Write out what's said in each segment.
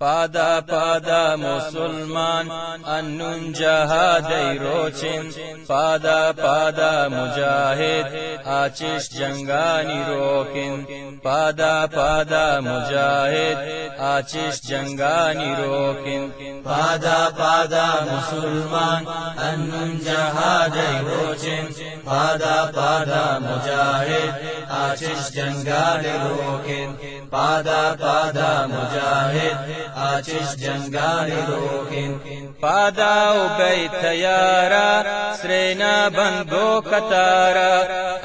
پادا پادا مسلمان انن جهادی روچن پادا پادا مجاهد آچش جنگانی روکن پادا پادا مجاهد آچش جنگانی روکن پادا پادا مسلمان انن جهادی روچن پادا پادا مجاهد آچش جنگانی روکن پادا پادا مجاهد آچش جنگانی روکن پادا و بیت یارا سرینا بندو کتارا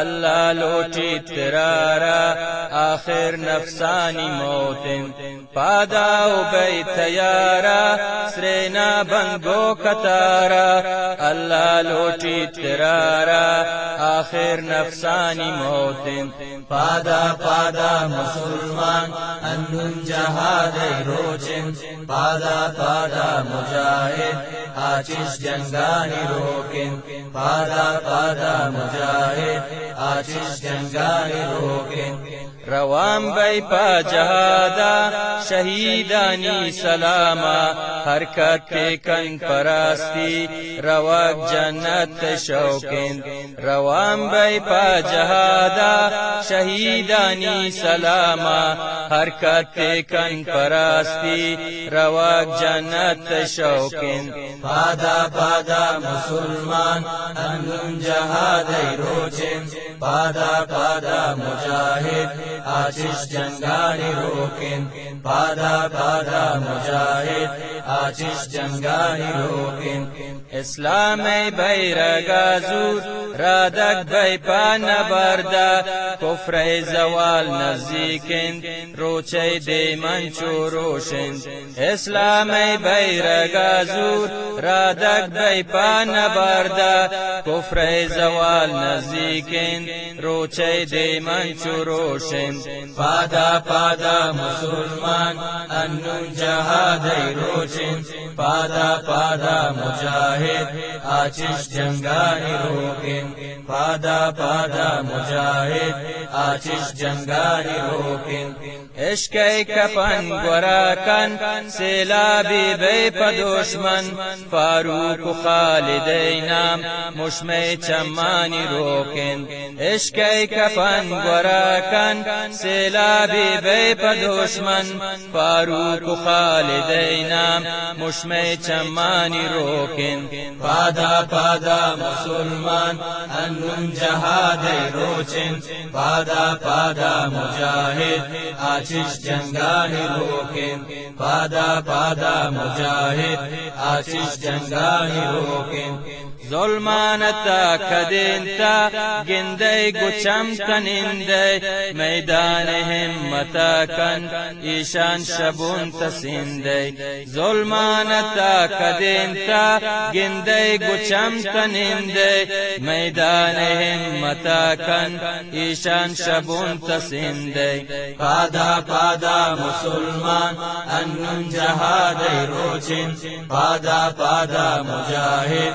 اللہ لوٹی ترارا آخر نفسانی موتن پادا و بیت یارا سرینا بندو کتارا اللہ لوٹی ترارا آخر نفسانی موتن پادا پادا مسلمان انن جہاد روچن پادا پادا مجاہد آچش جنگانی روکن پادا پادا مجاہد آچش جنگانی روکن روان بی پا جہادا شہیدانی سلاما حرکت کن پراستی روک جنت شوکن روان بی پا جہادا شہیدانی سلاما حرکت کن پراستی روک جنت شوکن پادا پادا مسلمان انن جہاد روچن پادا پادا مجاہد آچش جنگانی روکن پادا پادا مجاہد آچش جنگانی روکن اسلامی بیرگا زود رادک بی پان بردا کفر زوال نزدیکند روچه دیمن چو روشند اسلامی بیرگا زود رادک بی پان بردا کفر زوال نزدیکند روچه دیمن چو روشند پادا پادا مسلمان انون جهادی روشند پادا پادا مجاهد مجاہد آچش جنگانی روکن پادا پادا مجاہد، آچش جنگانی روکن عشق کپن، گورا کن سیلابی بی پدوشمن فاروق خالد نام مشمع چمانی روکن عشق کپن، گورا کن سیلابی بی پدوشمن فاروق خالد نام مشمع چمانی روکن پادا پادا مسلمان انن جہاد روچن پادا پادا مجاہد آچش جنگانی روکن پادا پادا مجاہد آچش جنگانی روکن Zulmanata kadinta gindey guçam kaninde meydan himmata kan işan şabun tasinde Zulmanata kadinta gindey guçam kaninde meydan himmata kan işan şabun tasinde Pada pada musulman annun cehadey rocin Pada pada mücahid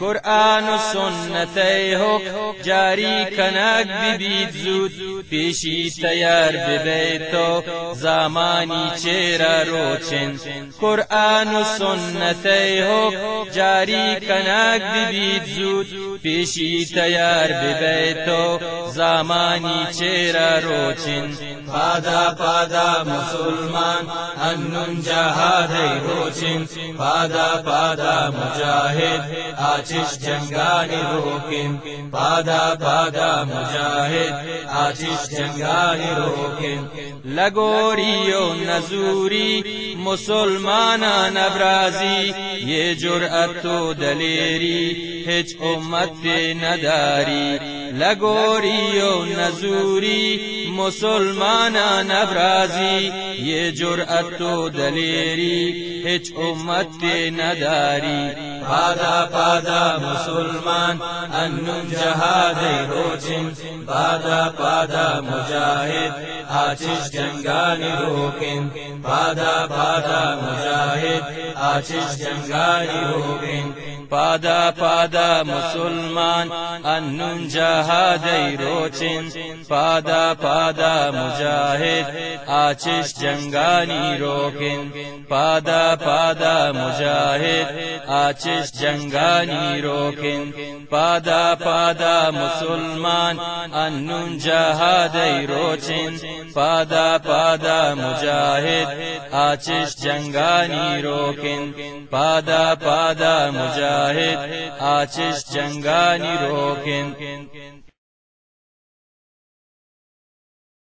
قرآن و سنت ہو، جاری کنک ببید زود، پیشی تیار ببی تو زمانی چیرا روچن. قرآن و سنت ہو، جاری کنک ببید زود، پیشی تیار ببی تو زمانی چیرا روچن. پادا پادا مسلمان انن جہاد روچن. پادا پادا مجاہد آتش جنگانی روکیم پادا پادا مجاہد آتش جنگانی روکیم لگوری و نزوری مسلمان نبرازی یہ جرأت و دلیری ہچ امت نداری لگوری و نزوری مسلمان نبرازی یہ جرأت و دلیری ہچ امت نداری پادا پادا مسلمان انن جہاد روچن پادا پادا مجاہد آچش جنگانی روکن پادا پادا مجاہد آچش جنگانی روکن پادا پادا مسلمان انن جهادی روچن پادا پادا مجاهد آچش جنگانی روکن پادا پادا مجاهد آچش جنگانی روکن پادا پادا مسلمان انن جهادی روچن پادا پادا مجاهد آچش جنگانی روکن پادا پادا مجاهد آتش جنگانی روکن